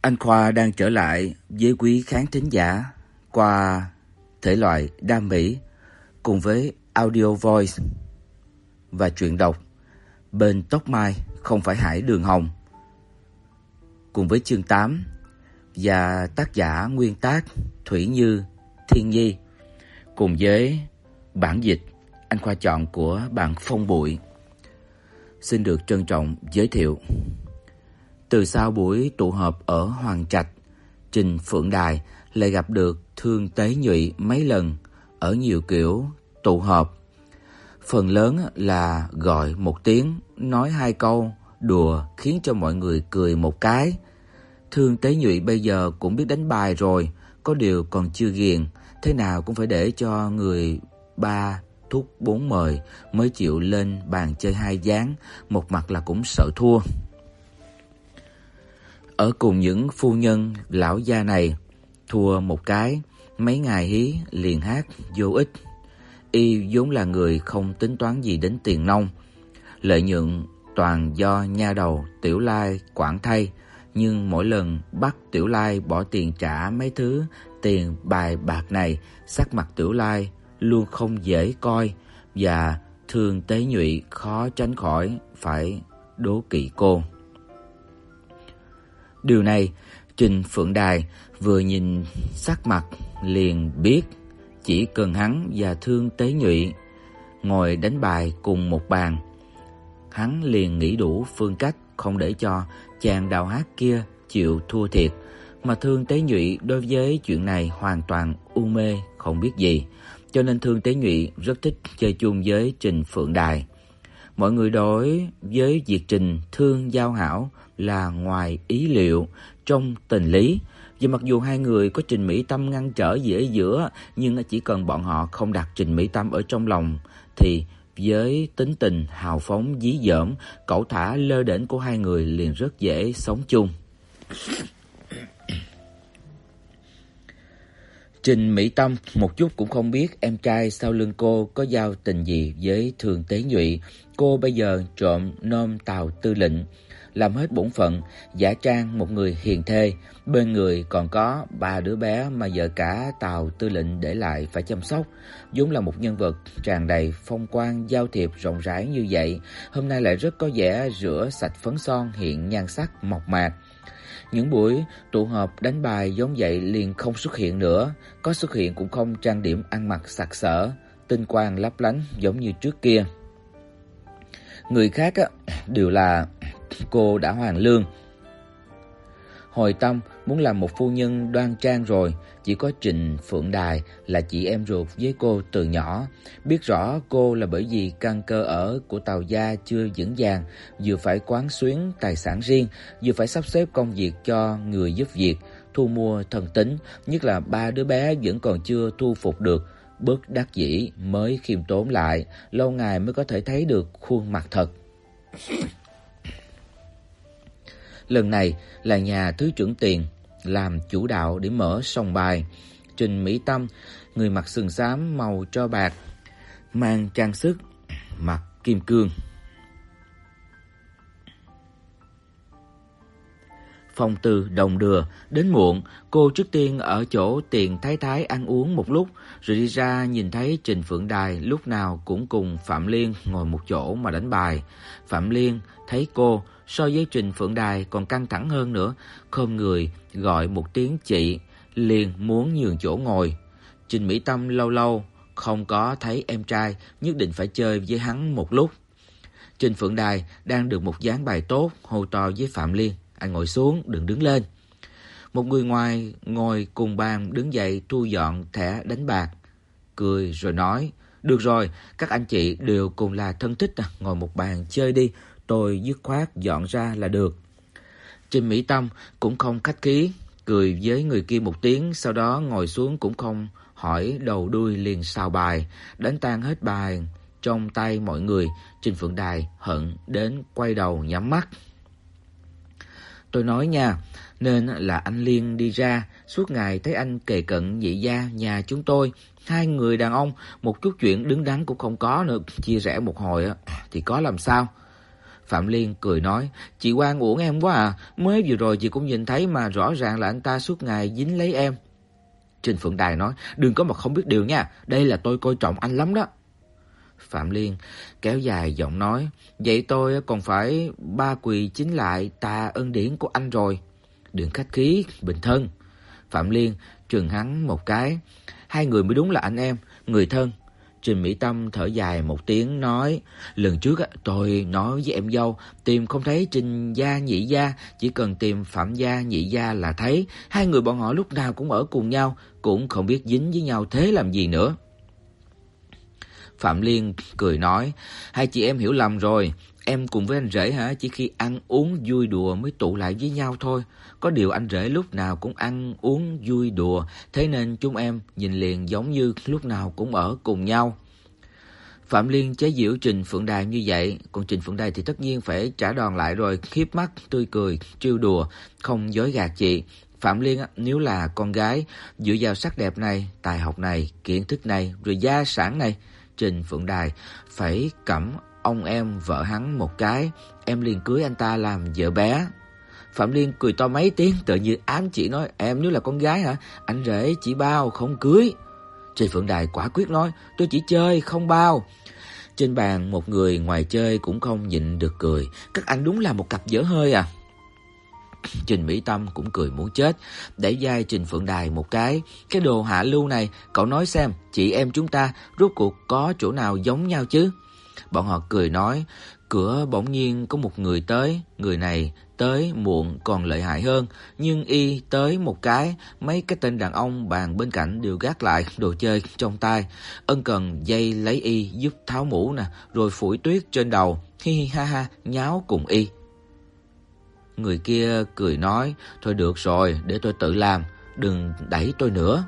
Anh Khoa đang trở lại với quý khán thính giả qua thể loại đam mỹ cùng với audio voice và truyện đọc bên tóc mai, không phải hải đường hồng cùng với chương 8 và tác giả nguyên tác Thủy Như, Thiên Nhi cùng với bản dịch, anh Khoa chọn của bạn Phong Bụi. Xin được trân trọng giới thiệu. Từ sau buổi tụ họp ở Hoàng Trạch, Trình Phượng Đài lại gặp được Thương Tế Nhụy mấy lần ở nhiều kiểu tụ họp. Phần lớn là gọi một tiếng, nói hai câu đùa khiến cho mọi người cười một cái. Thương Tế Nhụy bây giờ cũng biết đánh bài rồi, có điều còn chưa ghiền, thế nào cũng phải để cho người ba thúc bốn mời mới chịu lên bàn chơi hai gián, một mặt là cũng sợ thua. Ở cùng những phu nhân lão gia này, thua một cái, mấy ngày hí liền hát vô ích. Y vốn là người không tính toán gì đến tiền nông, lợi nhuận toàn do nha đầu Tiểu Lai quản thay, nhưng mỗi lần bắt Tiểu Lai bỏ tiền trả mấy thứ tiền bài bạc này, sắc mặt Tiểu Lai luôn không dễ coi và Thương Tế Nhụy khó tránh khỏi phải đố kỵ cô. Điều này Trình Phượng Đài vừa nhìn sắc mặt liền biết chỉ cần hắn và Thương Tế Nhụy ngồi đánh bài cùng một bàn, hắn liền nghĩ đủ phương cách không để cho chàng đào hát kia chịu thua thiệt, mà Thương Tế Nhụy đối với chuyện này hoàn toàn u mê không biết gì, cho nên Thương Tế Nhụy rất thích chơi chung với Trình Phượng Đài. Mọi người đối với việc Trình Thương giao hảo là ngoài ý liệu trong tình lý. Vì mặc dù hai người có Trình Mỹ Tâm ngăn trở gì ở giữa, nhưng chỉ cần bọn họ không đặt Trình Mỹ Tâm ở trong lòng thì với tính tình hào phóng dí dỏm, cẩu thả lơ đễnh của hai người liền rất dễ sống chung. Trình Mỹ Tâm một chút cũng không biết em trai sau lưng cô có giao tình gì với Thường Tế Nhụy. Cô bây giờ trộm nôm Tào Tư lệnh, làm hết bổn phận, giả trang một người hiền thê, bên người còn có ba đứa bé mà vợ cả Tào Tư lệnh để lại phải chăm sóc. vốn là một nhân vật tràn đầy phong quang giao thiệp rộng rãi như vậy, hôm nay lại rất có vẻ rửa sạch phấn son hiện nhan sắc mộc mạc. Những buổi tụ họp đánh bài giống vậy liền không xuất hiện nữa, có xuất hiện cũng không trang điểm ăn mặc sặc sỡ, tinh quang lấp lánh giống như trước kia. Người khác á đều là cô đã hoàn lương. Hồi tâm muốn làm một phu nhân đoan trang rồi, chỉ có Trịnh Phượng Đài là chị em ruột với cô từ nhỏ, biết rõ cô là bởi vì căn cơ ở của Tào gia chưa vững vàng, vừa phải quán xuyến tài sản riêng, vừa phải sắp xếp công việc cho người giúp việc, thu mua thần tính, nhất là ba đứa bé vẫn còn chưa thu phục được, bất đắc dĩ mới khiêm tốn lại, lâu ngày mới có thể thấy được khuôn mặt thật. Lần này là nhà thứ trưởng tiền làm chủ đạo để mở sòng bài. Trình Mỹ Tâm, người mặc sườn xám màu tro bạc, mang trang sức mặt kim cương. Phong Từ đồng đưa đến muộn, cô trước tiên ở chỗ tiền thái thái ăn uống một lúc, rồi đi ra nhìn thấy Trình Phượng Đài lúc nào cũng cùng Phạm Liên ngồi một chỗ mà đánh bài. Phạm Liên thấy cô so với Trình Phượng Đài còn căng thẳng hơn nữa, khom người gọi một tiếng chị, liền muốn nhường chỗ ngồi. Trình Mỹ Tâm lâu lâu không có thấy em trai, nhất định phải chơi với hắn một lúc. Trình Phượng Đài đang được một dáng bài tốt, hô to với Phạm Liên, anh ngồi xuống, đừng đứng lên. Một người ngoài ngồi cùng bàn đứng dậy thu dọn thẻ đánh bạc, cười rồi nói: "Được rồi, các anh chị đều cùng là thân thích à, ngồi một bàn chơi đi, tôi dứt khoát dọn ra là được." Trình Mỹ Tâm cũng không khách khí, cười với người kia một tiếng, sau đó ngồi xuống cũng không hỏi đầu đuôi liền xào bài, đánh tan hết bài trong tay mọi người, Trình Phượng Đài hận đến quay đầu nhắm mắt. Tôi nói nha, nên là anh Liên đi ra, suốt ngày thấy anh kề cận dị gia nhà chúng tôi, hai người đàn ông một chút chuyện đứng đắn cũng không có nữa, chia rẽ một hồi à, thì có làm sao? Phạm Liên cười nói, "Chị quan uổng em quá à, mới vừa rồi chị cũng nhìn thấy mà rõ ràng là anh ta suốt ngày dính lấy em." Trình Phượng Đài nói, "Đừng có mà không biết điều nha, đây là tôi coi trọng anh lắm đó." Phạm Liên kéo dài giọng nói, "Vậy tôi còn phải ba quỳ chính lại tạ ân điển của anh rồi." "Đừng khách khí, bình thân." Phạm Liên trừng hắn một cái, "Hai người mới đúng là anh em, người thân." Trình Mỹ Tâm thở dài một tiếng nói, lần trước tôi nói với em dâu, tìm không thấy Trình gia nhị gia, chỉ cần tìm Phạm gia nhị gia là thấy, hai người bọn họ lúc nào cũng ở cùng nhau, cũng không biết dính với nhau thế làm gì nữa. Phạm Liên cười nói, hai chị em hiểu lầm rồi, em cùng với anh rể hả, chỉ khi ăn uống vui đùa mới tụ lại với nhau thôi. Có điều anh rể lúc nào cũng ăn uống vui đùa, thế nên chúng em nhìn liền giống như lúc nào cũng ở cùng nhau. Phạm Liên chế giễu Trình Phượng Đài như vậy, còn Trình Phượng Đài thì tất nhiên phải trả đòn lại rồi, khiếp mắt tươi cười, trêu đùa, không dối gạt chị. Phạm Liên nếu là con gái, dựa vào sắc đẹp này, tài học này, kiến thức này, rồi gia sản này, Trình Phượng Đài phải cẩm ông em vợ hắn một cái, em liền cưới anh ta làm vợ bé. Phạm Liên cười to mấy tiếng tự như ám chỉ nói, em nếu là con gái hả, anh rể chỉ bao không cưới. Trình Phượng Đài quả quyết nói, tôi chỉ chơi không bao. Trên bàn một người ngoài chơi cũng không nhịn được cười, các anh đúng là một cặp dở hơi à. Trình Mỹ Tâm cũng cười muốn chết, đẩy vai Trình Phượng Đài một cái, cái đồ hạ lưu này, cậu nói xem, chị em chúng ta rốt cuộc có chỗ nào giống nhau chứ? Bọn họ cười nói, cửa bỗng nhiên có một người tới, người này tới muộn còn lợi hại hơn, nhưng y tới một cái, mấy cái tên đàn ông bàn bên cạnh đều gác lại đồ chơi trong tay. Ân cần dây lấy y giúp tháo mũ nè, rồi phủi tuyết trên đầu, hi hi ha ha nháo cùng y. Người kia cười nói, thôi được rồi, để tôi tự làm, đừng đẩy tôi nữa.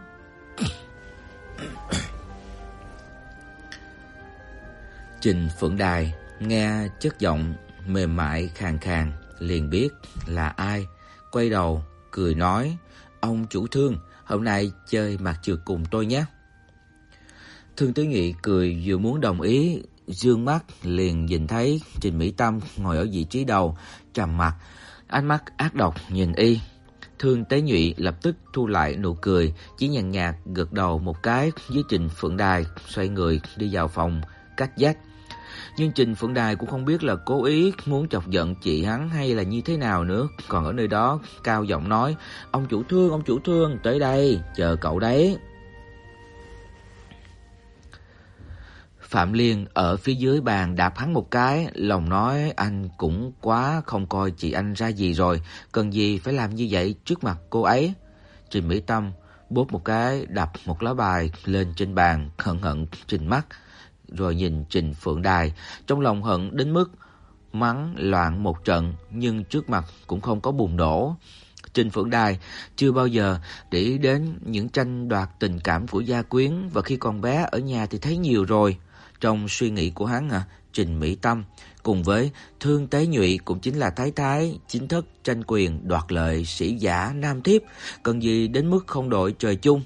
Trình Phượng Đài nghe chất giọng mềm mại khàn khàn, liền biết là ai, quay đầu cười nói: "Ông chủ Thương, hôm nay chơi mặt trượt cùng tôi nhé." Thương Tứ Nghị cười vừa muốn đồng ý, dương mắt liền nhìn thấy Trình Mỹ Tâm ngồi ở vị trí đầu, trầm mặt, ánh mắt ác độc nhìn y. Thương Tế Nhụy lập tức thu lại nụ cười, chỉ nhàn nhạt gật đầu một cái với Trình Phượng Đài, xoay người đi vào phòng cách dách. Nhưng Trình Phượng Đài cũng không biết là cố ý muốn chọc giận chị hắn hay là như thế nào nữa, còn ở nơi đó cao giọng nói: "Ông chủ Thương, ông chủ Thương, tới đây, chờ cậu đấy." Phạm Liên ở phía dưới bàn đạp hắn một cái, lòng nói anh cũng quá không coi chị anh ra gì rồi, cần gì phải làm như vậy trước mặt cô ấy. Trình Mỹ Tâm bóp một cái đập một lá bài lên trên bàn, hận hận trừng mắt rồi nhìn Trình Phượng Đài, trong lòng hận đến mức mắng loạn một trận nhưng trước mặt cũng không có bùng nổ. Trình Phượng Đài chưa bao giờ để ý đến những tranh đoạt tình cảm của gia quyến và khi còn bé ở nhà thì thấy nhiều rồi. Trong suy nghĩ của hắn à, Trình Mỹ Tâm cùng với Thương Tế Nhụy cũng chính là thái thái chính thức tranh quyền đoạt lợi sĩ giả nam thiếp, cần gì đến mức không đội trời chung.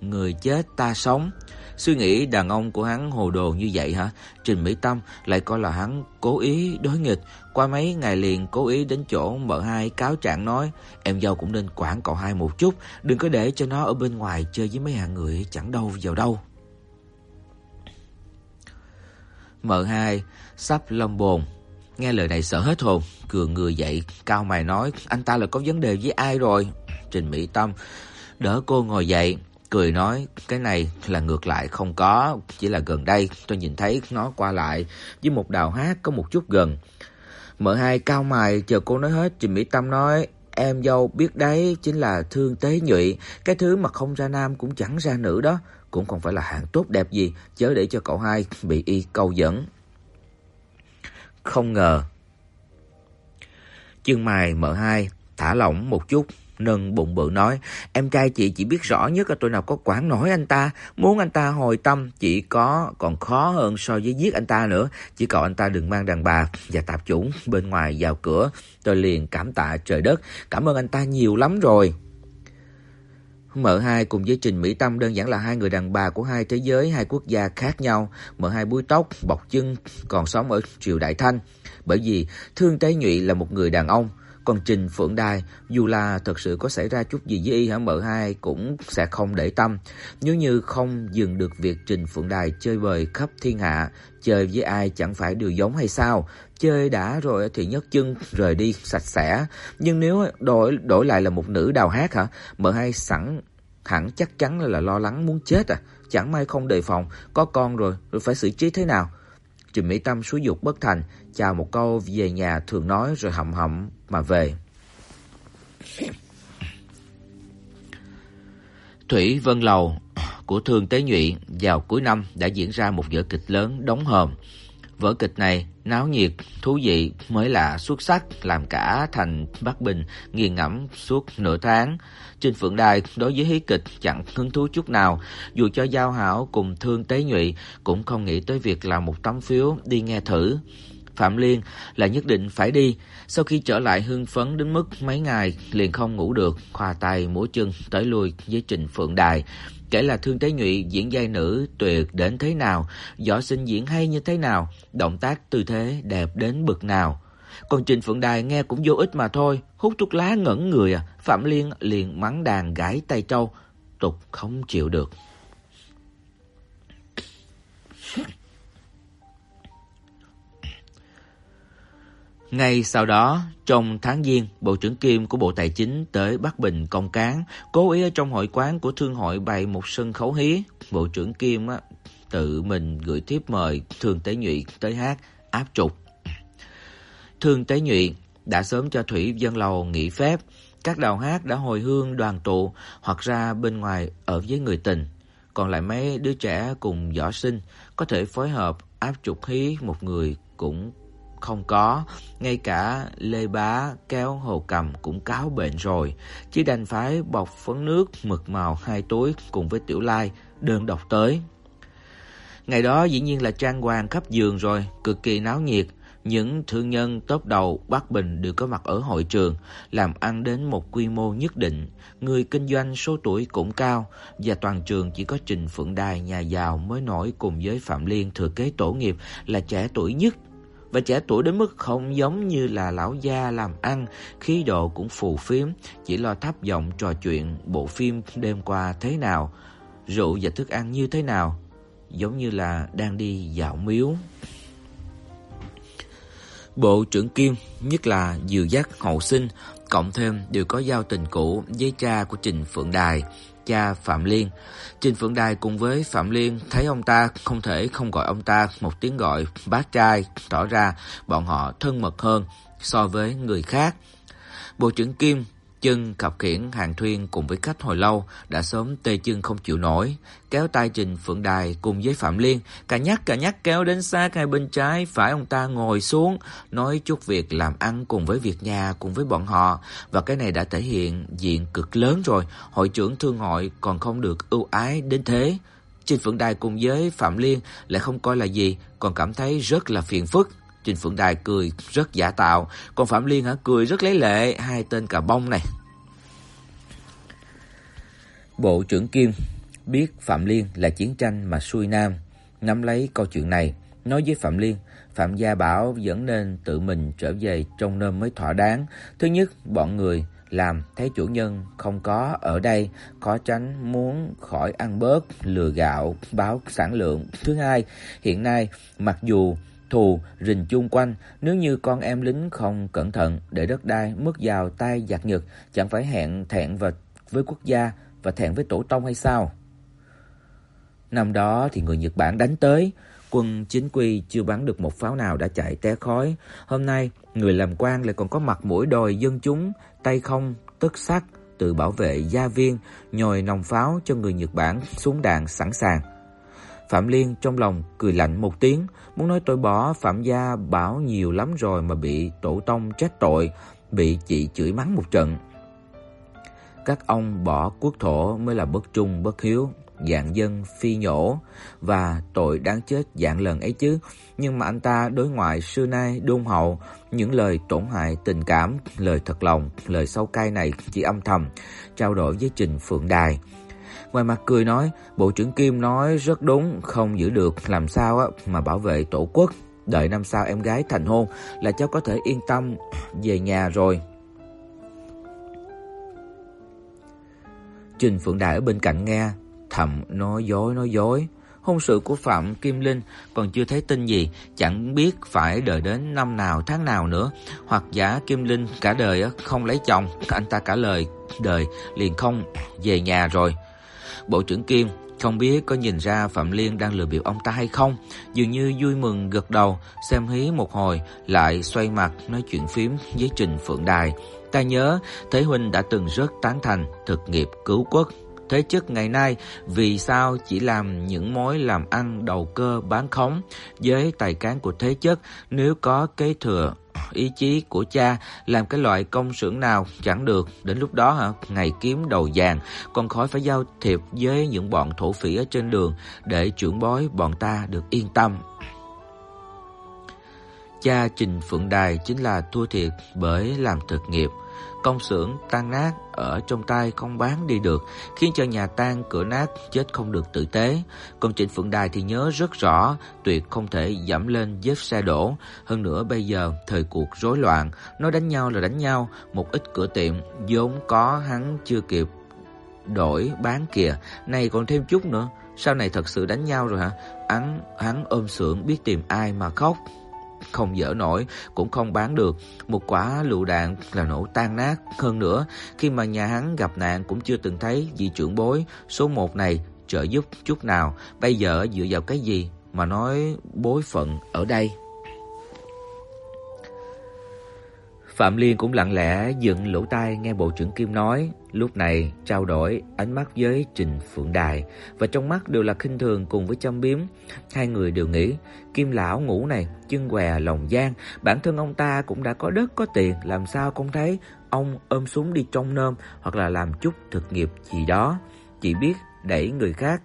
Người chết ta sống, Suy nghĩ đàn ông của hắn hồ đồ như vậy hả? Trình Mỹ Tâm lại coi là hắn cố ý đối nghịch, qua mấy ngày liền cố ý đến chỗ mợ hai cáo trạng nói, em dâu cũng nên quản cậu hai một chút, đừng có để cho nó ở bên ngoài chơi với mấy hạng người chẳng đâu vào đâu. Mợ hai sắp lâm bồn, nghe lời này sợ hết hồn, cường người dậy, cao mày nói, anh ta là có vấn đề với ai rồi? Trình Mỹ Tâm đỡ cô ngồi dậy, cười nói, cái này là ngược lại không có, chỉ là gần đây tôi nhìn thấy nó qua lại với một đào hát có một chút gần. Mở hai cao mày chờ cô nói hết, Trình Mỹ Tâm nói, em dâu biết đấy, chính là thương tế nhụy, cái thứ mà không ra nam cũng chẳng ra nữ đó, cũng không phải là hạng tốt đẹp gì, chớ để cho cậu hai bị y câu dẫn. Không ngờ. Chương mày mở hai thả lỏng một chút, nâng bụng bự nói, em trai chị chỉ biết rõ nhất là tôi nào có quản nổi anh ta, muốn anh ta hồi tâm chỉ có còn khó hơn so với giết anh ta nữa, chỉ cầu anh ta đừng mang đàn bà và tạp chủng bên ngoài vào cửa, tôi liền cảm tạ trời đất, cảm ơn anh ta nhiều lắm rồi. M2 cùng với Trình Mỹ Tâm đơn giản là hai người đàn bà của hai thế giới, hai quốc gia khác nhau. M2 búi tóc, bọc chân, còn sống ở triều Đại Thanh. Bởi vì Thương Tế Nhụy là một người đàn ông, còn Trình Phượng Đài, dù là thật sự có xảy ra chút gì với y hả M2 cũng sẽ không để tâm. Nếu như không dừng được việc Trình Phượng Đài chơi bời khắp thiên hạ, chơi với ai chẳng phải đều giống hay sao? Chơi đã rồi thì nhấc chân rời đi sạch sẽ, nhưng nếu đổi đổi lại là một nữ đào hát hả? M2 sẵn hẳn chắc chắn là lo lắng muốn chết à, chẳng may không đề phòng, có con rồi rồi phải xử trí thế nào? Trình Mỹ Tâm xúi dục bất thành, chào một câu về nhà thường nói rồi hậm hậm mà về. Thủy Vân Lầu của Thương Tế Nhụy vào cuối năm đã diễn ra một vở kịch lớn đóng hòm. Vở kịch này náo nhiệt, thú vị, mới lạ, xuất sắc làm cả thành Bắc Bình nghiền ngẫm suốt nửa tháng. Trên Phượng Đài đối với hí kịch chẳng hứng thú chút nào, dù cho Giao Hảo cùng Thương Tế Nhụy cũng không nghĩ tới việc làm một tấm phiếu đi nghe thử. Phạm Liên là nhất định phải đi, sau khi trở lại hưng phấn đến mức mấy ngày liền không ngủ được, khoa tay múa chân tới lui với Trình Phượng Đài. Kể là Thương Tế Nhụy diễn giai nữ tuyệt đến thế nào, võ sinh diễn hay như thế nào, động tác tư thế đẹp đến bực nào. Còn Trình Phượng Đài nghe cũng vô ích mà thôi, hút thuốc lá ngẩn người à. Phạm Liên liền mắng đàn gãi tay trâu, tục không chịu được. Ngay sau đó, trong tháng Giêng, Bộ trưởng Kim của Bộ Tài chính tới Bắc Bình công cán, cố ý ở trong hội quán của thương hội bày một sân khấu hí. Bộ trưởng Kim á tự mình gửi thiếp mời Thương Tế Nhụy tới hát áp trục. Thương Tế Nhụy đã sớm cho Thủy Dân Lầu nghỉ phép, các đầu hát đã hồi hương đoàn tụ hoặc ra bên ngoài ở với người tình, còn lại mấy đứa trẻ cùng võ sinh có thể phối hợp áp trục hí một người cũng không có, ngay cả Lê Bá kéo Hồ Cầm cũng cáo bệnh rồi, chỉ đành phải bọc phấn nước mực màu hai túi cùng với Tiểu Lai đơn độc tới. Ngày đó dĩ nhiên là trang hoàng khắp giường rồi, cực kỳ náo nhiệt, những thương nhân top đầu Bắc Bình đều có mặt ở hội trường, làm ăn đến một quy mô nhất định, người kinh doanh số tuổi cũng cao và toàn trường chỉ có Trình Phượng Đài nhà giàu mới nổi cùng với Phạm Liên thừa kế tổ nghiệp là trẻ tuổi nhất và trẻ tuổi đến mức không giống như là lão gia làm ăn, khí độ cũng phù phiếm, chỉ lo thấp giọng trò chuyện bộ phim đêm qua thế nào, rượu và thức ăn như thế nào, giống như là đang đi dạo miếu. Bộ trưởng Kim, nhất là Dìu Dắt Hậu Sinh, cộng thêm đều có giao tình cũ với cha của Trình Phượng Đài, cha Phạm Liên. Trình Phượng Đài cùng với Phạm Liên thấy ông ta không thể không gọi ông ta một tiếng gọi bác trai, tỏ ra bọn họ thân mật hơn so với người khác. Bộ trưởng Kim chân khập khiển hàng thuyên cùng với khách hồi lâu đã sớm tê chân không chịu nổi, kéo tay Trình Phượng Đài cùng với Phạm Liên, cả nhắc cả nhắc kéo đến sát hai bên trái phải ông ta ngồi xuống, nói chút việc làm ăn cùng với việc nhà cùng với bọn họ, và cái này đã thể hiện diện cực lớn rồi, hội trưởng thương hội còn không được ưu ái đến thế. Trình Phượng Đài cùng với Phạm Liên lại không coi là gì, còn cảm thấy rất là phiền phức. Trình Phượng Đài cười rất giả tạo, còn Phạm Liên hả cười rất lấy lệ, hai tên cà bông này. Bộ trưởng Kim biết Phạm Liên là chiến tranh mà xuôi nam, nắm lấy câu chuyện này, nói với Phạm Liên, Phạm Gia bảo vẫn nên tự mình trở về trong nơi mới thỏa đáng. Thứ nhất, bọn người làm thấy chủ nhân không có ở đây, khó tránh muốn khỏi ăn bớt lừa gạo báo sản lượng. Thứ hai, hiện nay mặc dù thù rình chung quanh, nếu như con em lính không cẩn thận để đất đai mất vào tay giặc Nhật, chẳng phải hẹn thẹn vật với quốc gia và thẹn với tổ tông hay sao? Năm đó thì người Nhật Bản đánh tới, quân chính quy chưa bắn được một pháo nào đã chạy té khói. Hôm nay, người làm quan lại còn có mặt mũi đòi dân chúng tay không tức sắt tự bảo vệ gia viên, nhồi nòng pháo cho người Nhật Bản xuống đạn sẵn sàng. Phạm Liên trong lòng cười lạnh một tiếng, muốn nói tôi bỏ Phạm gia bảo nhiều lắm rồi mà bị tổ tông trách tội, bị chị chửi mắng một trận. Các ông bỏ quốc thổ mới là bất trung bất hiếu. dạng dân phi nhổ và tội đáng chết dạng lần ấy chứ, nhưng mà anh ta đối ngoại xưa nay đôn hậu, những lời tổn hại tình cảm, lời thật lòng, lời sâu cay này chỉ âm thầm trao đổi với Trình Phượng Đài. Ngoài mặt cười nói, Bộ trưởng Kim nói rất đúng, không giữ được làm sao á mà bảo vệ tổ quốc. Đợi năm sau em gái thành hôn là cháu có thể yên tâm về nhà rồi. Trình Phượng Đại ở bên cạnh nghe, thầm nói dối nói dối. Hôn sự của Phạm Kim Linh còn chưa thấy tin gì, chẳng biết phải đợi đến năm nào tháng nào nữa, hoặc giả Kim Linh cả đời không lấy chồng, anh ta cả lời đời liền không về nhà rồi. Bộ trưởng Kim không biết có nhìn ra Phạm Liên đang lừa bịp ông ta hay không, dường như vui mừng gật đầu, xem hí một hồi lại xoay mặt nói chuyện phím với Trình Phượng Đài. Ta nhớ Thế huynh đã từng rất tán thành thực nghiệp cứu quốc. Thế chức ngày nay vì sao chỉ làm những mối làm ăn đầu cơ bán khống với tài cán của thế chức nếu có kế thừa ý chí của cha làm cái loại công xưởng nào chẳng được, đến lúc đó hả, ngày kiếm đầu vàng, còn khỏi phải giao thiệp với những bọn thổ phỉ ở trên đường để trưởng bối bọn ta được yên tâm. Cha Trình Phượng Đài chính là thua thiệt bởi làm thực nghiệp, công xưởng tan nát ở trong tay không bán đi được, khiến cho nhà tan cửa nát chết không được tử tế. Còn Trịnh Phượng Đài thì nhớ rất rõ, tuyệt không thể giảm lên vết xe đổ. Hơn nữa bây giờ thời cuộc rối loạn, nói đánh nhau là đánh nhau, một ít cửa tiệm vốn có hắn chưa kịp đổi bán kìa, này còn thêm chút nữa, sau này thật sự đánh nhau rồi hả? Hắn hắn ôm xưởng biết tìm ai mà khóc không dỡ nổi, cũng không bán được. Một quả lựu đạn là nổ tan nát. Hơn nữa, khi mà nhà hắn gặp nạn cũng chưa từng thấy vị trưởng bối số 1 này trợ giúp chút nào. Bây giờ dựa vào cái gì mà nói bối phận ở đây? Phạm Liên cũng lặng lẽ dựng lỗ tai nghe Bộ trưởng Kim nói, lúc này trao đổi ánh mắt với Trình Phượng Đài và trong mắt đều là khinh thường cùng với châm biếm. Hai người đều nghĩ, Kim lão ngủ này chân què lòng gian, bản thân ông ta cũng đã có đất có tiền, làm sao không thấy ông ôm súng đi trong nôm hoặc là làm chút thực nghiệp gì đó, chỉ biết đẩy người khác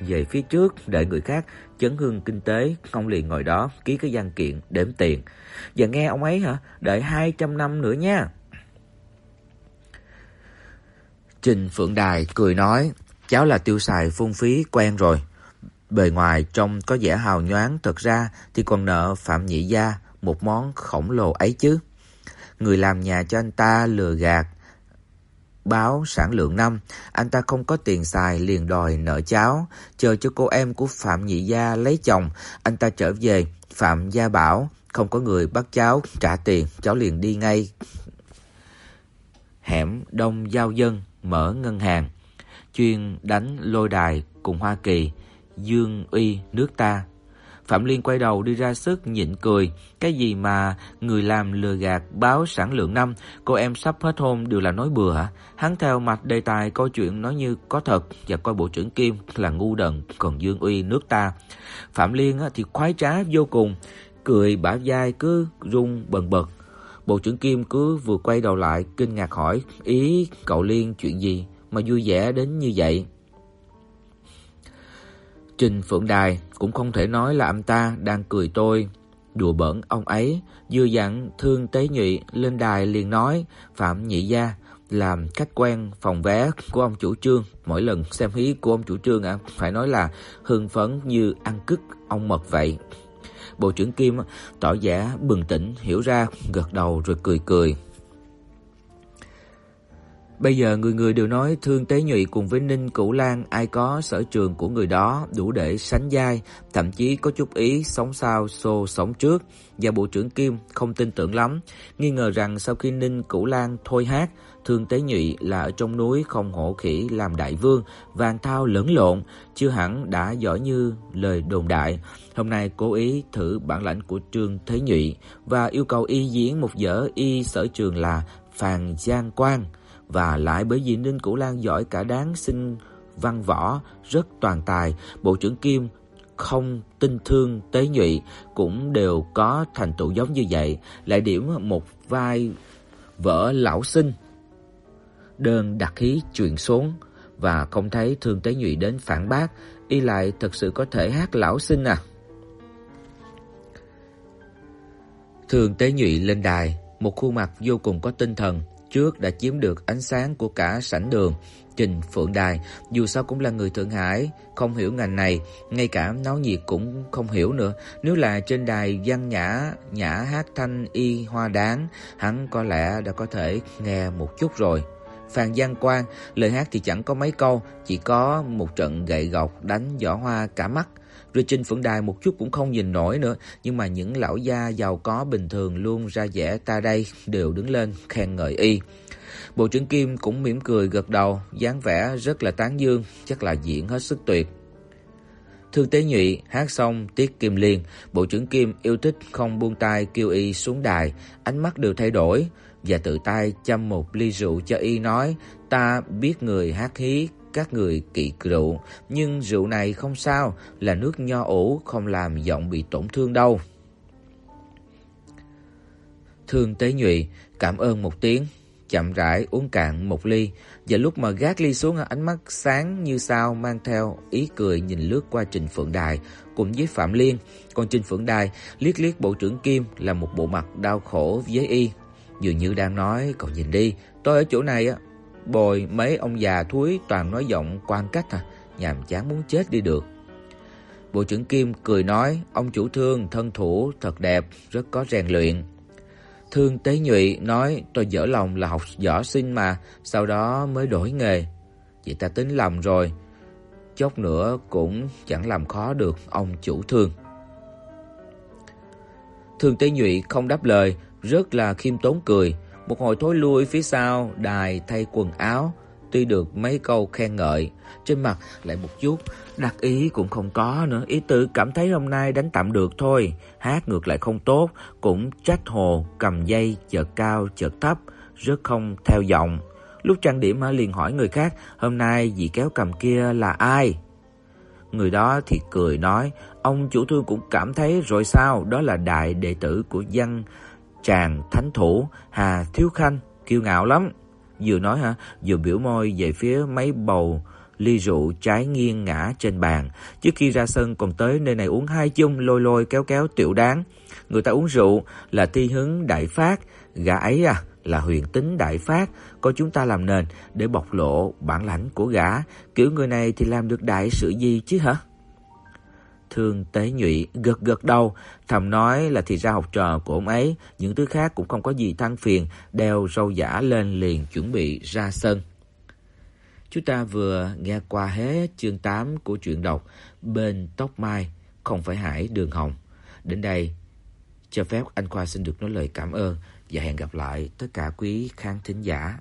về phía trước đợi người khác chấn hưng kinh tế, ông liền ngồi đó ký cái văn kiện đếm tiền. Giờ nghe ông ấy hả? Đợi 200 năm nữa nha. Trình Phượng Đài cười nói, cháu là tiêu xài phung phí quen rồi. Bề ngoài trông có vẻ hào nhoáng, thật ra thì còn nợ Phạm Nhị gia một món khổng lồ ấy chứ. Người làm nhà cho anh ta lừa gạt báo sản lượng năm, anh ta không có tiền xài liền đòi nợ cháu, chờ cho cô em của Phạm Nhị gia lấy chồng, anh ta trở về, Phạm gia bảo không có người bắt cháu trả tiền, cháu liền đi ngay. Hẻm Đông Giao Dân mở ngân hàng, chuyên đánh lôi đài cùng Hoa Kỳ, Dương Uy nước ta Phạm Liên quay đầu đi ra sức nhịn cười, cái gì mà người làm lừa gạt báo sản lượng năm, cô em sắp hết hôn đều là nói bừa hả? Hắn theo mạch đề tài câu chuyện nói như có thật và coi bộ trưởng Kim là ngu đần, còn Dương Uy nước ta. Phạm Liên thì khoái trá vô cùng, cười bả vai cứ rung bần bật. Bộ trưởng Kim cứ vừa quay đầu lại kinh ngạc hỏi: "Ý cậu Liên chuyện gì mà vui vẻ đến như vậy?" Trình Phượng Đài cũng không thể nói là anh ta đang cười tôi, đùa bỡn ông ấy, vừa dặn Thương Tế Nhụy lên đài liền nói, Phạm Nhị gia làm khách quen phòng vé của ông chủ trương, mỗi lần xem hí của ông chủ trương ạ, phải nói là hưng phấn như ăn cứt ông mật vậy. Bộ trưởng Kim tỏ vẻ bừng tỉnh, hiểu ra, gật đầu rồi cười cười. Bây giờ người người đều nói Thương Tế Nhụy cùng với Ninh Cửu Lan ai có sở trường của người đó đủ để sánh vai, thậm chí có chút ý sống sau xô sống trước, và Bộ trưởng Kim không tin tưởng lắm, nghi ngờ rằng sau khi Ninh Cửu Lan thôi hát, Thương Tế Nhụy là ở trong núi không hổ khỉ làm đại vương, vàng thao lẫn lộn, chưa hẳn đã giỏi như lời đồn đại. Hôm nay cố ý thử bản lãnh của Trương Thế Nhụy và yêu cầu y diễn một vở y sở trường là Phàn Giang Quang và lại bởi vì Ninh Cửu Lan giỏi cả đáng sinh văn võ, rất toàn tài, Bộ trưởng Kim không tinh thương tế nhụy cũng đều có thành tựu giống như vậy, lại điểm một vai vợ lão sinh. Đơn đặt khí truyền xuống và không thấy Thương Tế Nhụy đến phản bác, y lại thật sự có thể hát lão sinh à. Thương Tế Nhụy lên đài, một khuôn mặt vô cùng có tinh thần, trước đã chiếm được ánh sáng của cả sảnh đường. Trình Phượng Đài dù sao cũng là người Thượng Hải, không hiểu ngành này, ngay cả náo nhiệt cũng không hiểu nữa. Nếu là trên đài văn nhã, nhã hát thanh y hoa đáng, hắn có lẽ đã có thể nghe một chút rồi. Phan Giang Quang, lời hát thì chẳng có mấy câu, chỉ có một trận gậy gộc đánh võ hoa cả mắt. Rồi Trình Phượng Đài một chút cũng không nhìn nổi nữa, nhưng mà những lão gia giàu có bình thường luôn ra vẻ ta đây đều đứng lên khen ngợi y. Bộ trưởng Kim cũng mỉm cười gật đầu, dáng vẻ rất là tán dương, chắc là diễn hết sức tuyệt. Thương Tế Nhụy hát xong Tiết Kim Liên, Bộ trưởng Kim yêu thích không buông tay kêu y xuống đài, ánh mắt đều thay đổi và tự tay châm một ly rượu cho y nói: "Ta biết người hát hí các người kỵ rượu, nhưng rượu này không sao, là nước nho ủ không làm giọng bị tổn thương đâu." Thương Tế Nhụy cảm ơn một tiếng, chậm rãi uống cạn một ly, và lúc mà gác ly xuống ánh mắt sáng như sao mang theo ý cười nhìn lướt qua Trình Phượng Đài cùng với Phạm Liên, còn Trình Phượng Đài liếc liếc bộ trưởng Kim là một bộ mặt đau khổ với y, dường như đang nói cậu nhìn đi, tôi ở chỗ này á, bồi mấy ông già thúi toàn nói giọng quan cách à, nhàm chán muốn chết đi được. Bộ trưởng Kim cười nói, ông chủ thương thân thủ thật đẹp, rất có rèn luyện. Thương Tế Nhụy nói tôi dở lòng là học võ sinh mà, sau đó mới đổi nghề. Vậy ta tính lầm rồi. Chốc nữa cũng chẳng làm khó được ông chủ thương thường Tế Nhụy không đáp lời, rất là khiêm tốn cười, một hồi thối lui phía sau đài thay quần áo, tuy được mấy câu khen ngợi, trên mặt lại một chút đặc ý cũng không có nữa, ý tự cảm thấy hôm nay đánh tạm được thôi, hát ngược lại không tốt, cũng trách hồ cầm dây chợt cao chợt thấp, rất không theo giọng. Lúc trang điểm liền hỏi người khác, hôm nay vị kéo cầm kia là ai? Người đó thì cười nói, ông chủ thương cũng cảm thấy rồi sao, đó là đại đệ tử của văn chàng thánh thủ Hà Thiếu Khanh, kiêu ngạo lắm. Vừa nói hả, vừa biểu môi về phía mấy bầu ly rượu trái nghiêng ngã trên bàn. Trước khi ra sân còn tới nơi này uống hai chung lôi lôi kéo kéo tiểu đáng. Người ta uống rượu là thi hứng đại phát, gã ấy à là huyền tính đại phát, có chúng ta làm nền để bộc lộ bản lãnh của gã, kiểu người này thì làm được đại sự gì chứ hả? Thương Tế Nhụy gật gật đầu, thầm nói là thì ra học trò của ông ấy, những thứ khác cũng không có gì than phiền, đeo râu giả lên liền chuẩn bị ra sân. Chúng ta vừa nghe qua hết chương 8 của truyện đọc Bên tóc mai không phải hải đường hồng. Đến đây cho phép anh Khoa xin được nói lời cảm ơn và hẹn gặp lại tất cả quý khán thính giả